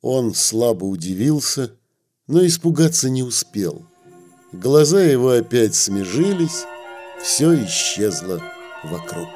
Он слабо удивился, но испугаться не успел. Глаза его опять смежились, все исчезло вокруг.